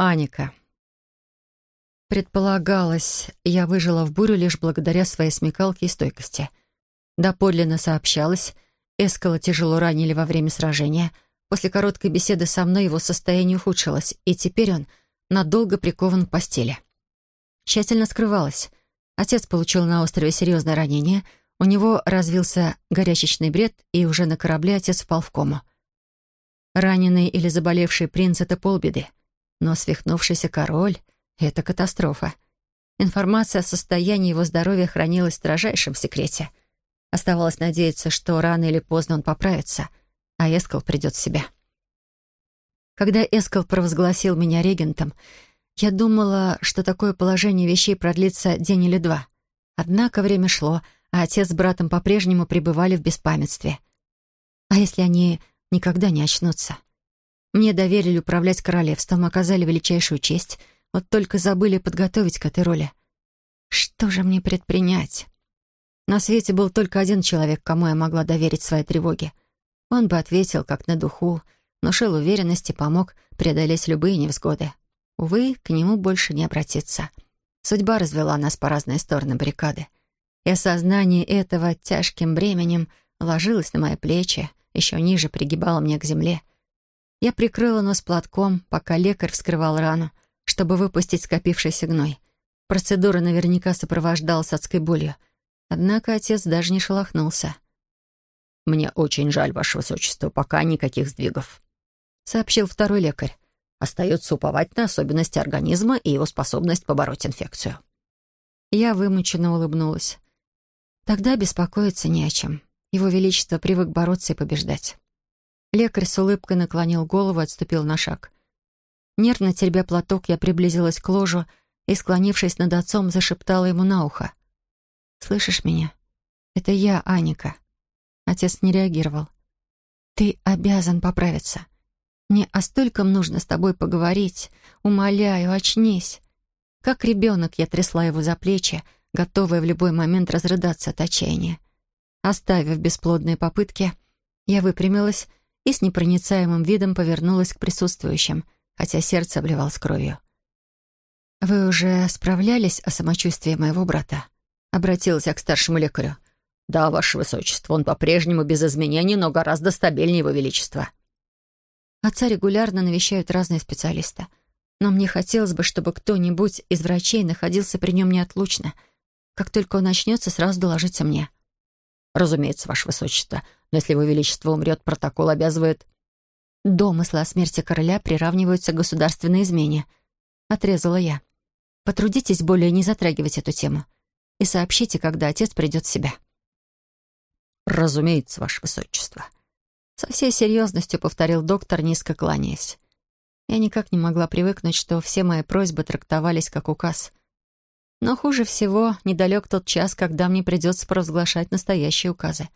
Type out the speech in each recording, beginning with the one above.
Аника. Предполагалось, я выжила в бурю лишь благодаря своей смекалке и стойкости. Доподлинно сообщалось, Эскала тяжело ранили во время сражения. После короткой беседы со мной его состояние ухудшилось, и теперь он надолго прикован к постели. Тщательно скрывалось. Отец получил на острове серьезное ранение, у него развился горячечный бред, и уже на корабле отец впал в кому. Раненый или заболевший принц — это полбеды. Но свихнувшийся король — это катастрофа. Информация о состоянии его здоровья хранилась в строжайшем секрете. Оставалось надеяться, что рано или поздно он поправится, а Эскал придет в себя. Когда Эскал провозгласил меня регентом, я думала, что такое положение вещей продлится день или два. Однако время шло, а отец с братом по-прежнему пребывали в беспамятстве. А если они никогда не очнутся. Мне доверили управлять королевством, оказали величайшую честь, вот только забыли подготовить к этой роли. Что же мне предпринять? На свете был только один человек, кому я могла доверить свои тревоги. Он бы ответил, как на духу, внушил уверенность и помог преодолеть любые невзгоды. Увы, к нему больше не обратиться. Судьба развела нас по разные стороны баррикады. И осознание этого тяжким бременем ложилось на мои плечи, еще ниже пригибала мне к земле. Я прикрыла нос платком, пока лекарь вскрывал рану, чтобы выпустить скопившийся гной. Процедура наверняка сопровождалась адской болью. Однако отец даже не шелохнулся. «Мне очень жаль, Ваше Высочество, пока никаких сдвигов», — сообщил второй лекарь. «Остается уповать на особенности организма и его способность побороть инфекцию». Я вымученно улыбнулась. Тогда беспокоиться не о чем. Его Величество привык бороться и побеждать. Лекарь с улыбкой наклонил голову и отступил на шаг. Нервно теребя платок, я приблизилась к ложу и, склонившись над отцом, зашептала ему на ухо. «Слышишь меня? Это я, Аника». Отец не реагировал. «Ты обязан поправиться. Мне о стольком нужно с тобой поговорить. Умоляю, очнись». Как ребенок я трясла его за плечи, готовая в любой момент разрыдаться от отчаяния. Оставив бесплодные попытки, я выпрямилась и с непроницаемым видом повернулась к присутствующим, хотя сердце обливалось кровью. «Вы уже справлялись о самочувствии моего брата?» Обратилась я к старшему лекарю. «Да, Ваше Высочество, он по-прежнему без изменений, но гораздо стабильнее Его Величества». Отца регулярно навещают разные специалисты. Но мне хотелось бы, чтобы кто-нибудь из врачей находился при нем неотлучно. Как только он начнется, сразу доложите мне. «Разумеется, Ваше Высочество. Но если Его Величество умрет, протокол обязывает...» «Домыслы о смерти короля приравниваются к государственной измене», — отрезала я. «Потрудитесь более не затрагивать эту тему и сообщите, когда отец придет в себя». «Разумеется, Ваше Высочество», — со всей серьезностью повторил доктор, низко кланяясь. Я никак не могла привыкнуть, что все мои просьбы трактовались как указ. Но хуже всего недалек тот час, когда мне придется провозглашать настоящие указы.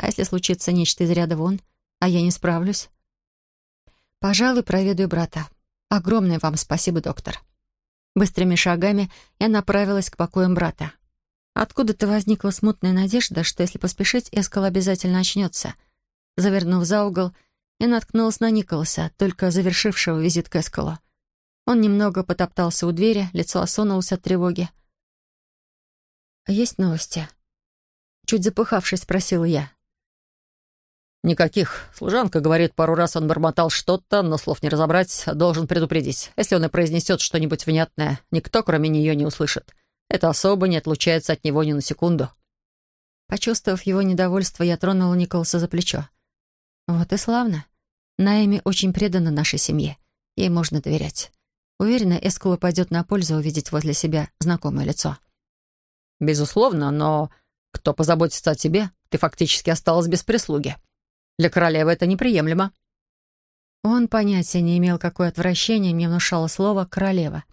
А если случится нечто из ряда вон, а я не справлюсь? Пожалуй, проведаю брата. Огромное вам спасибо, доктор. Быстрыми шагами я направилась к покоям брата. Откуда-то возникла смутная надежда, что если поспешить, Эскал обязательно очнется. Завернув за угол, я наткнулась на Николаса, только завершившего визит к Эскалу. Он немного потоптался у двери, лицо осунулось от тревоги. «Есть новости?» Чуть запыхавшись, спросила я. «Никаких. Служанка говорит, пару раз он бормотал что-то, но слов не разобрать, должен предупредить. Если он и произнесет что-нибудь внятное, никто, кроме нее, не услышит. Это особо не отлучается от него ни на секунду». Почувствовав его недовольство, я тронула Николаса за плечо. «Вот и славно. Наэми очень предана нашей семье. Ей можно доверять. Уверена, Эскулу пойдет на пользу увидеть возле себя знакомое лицо. «Безусловно, но кто позаботится о тебе? Ты фактически осталась без прислуги. Для королевы это неприемлемо». Он понятия не имел, какое отвращение мне внушало слово «королева».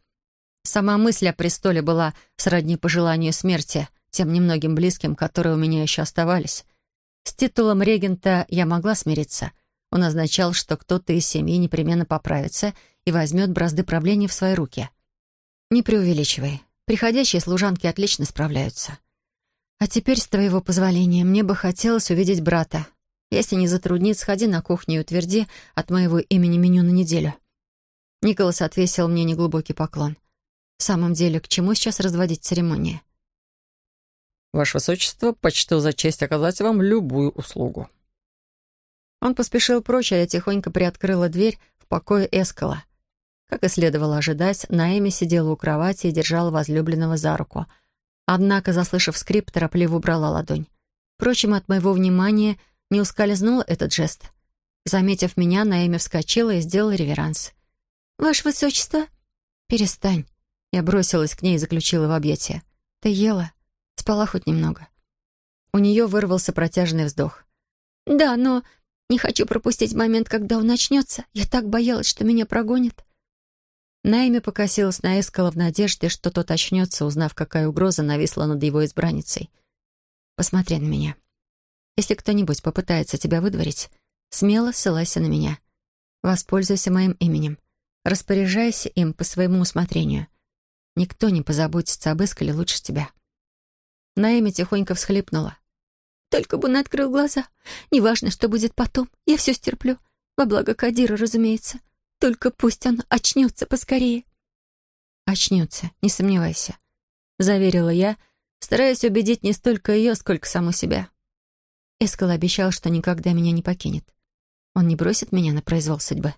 Сама мысль о престоле была сродни пожеланию смерти тем немногим близким, которые у меня еще оставались. С титулом регента я могла смириться. Он означал, что кто-то из семьи непременно поправится и возьмет бразды правления в свои руки. Не преувеличивай. Приходящие служанки отлично справляются. А теперь, с твоего позволения, мне бы хотелось увидеть брата. Если не затруднит, сходи на кухню и утверди от моего имени меню на неделю. Николас отвесил мне неглубокий поклон. В самом деле, к чему сейчас разводить церемонии? «Ваше Высочество, почту за честь оказать вам любую услугу». Он поспешил прочь, а я тихонько приоткрыла дверь в покое Эскала. Как и следовало ожидать, Наэми сидела у кровати и держала возлюбленного за руку. Однако, заслышав скрип, торопливо убрала ладонь. Впрочем, от моего внимания не ускользнул этот жест. Заметив меня, Наэми вскочила и сделала реверанс. «Ваше Высочество!» «Перестань!» Я бросилась к ней и заключила в объятия. «Ты ела? Спала хоть немного?» У нее вырвался протяжный вздох. «Да, но не хочу пропустить момент, когда он начнется. Я так боялась, что меня прогонят». Найми покосилась на Эскала в надежде, что тот очнется, узнав, какая угроза нависла над его избранницей. «Посмотри на меня. Если кто-нибудь попытается тебя выдворить, смело ссылайся на меня. Воспользуйся моим именем. Распоряжайся им по своему усмотрению. Никто не позаботится об Эскале лучше тебя». Наэми тихонько всхлипнула. «Только бы он открыл глаза. Неважно, что будет потом. Я все стерплю. Во благо Кадира, разумеется. Только пусть он очнется поскорее». «Очнется, не сомневайся», — заверила я, стараясь убедить не столько ее, сколько саму себя. Эскал обещал, что никогда меня не покинет. Он не бросит меня на произвол судьбы.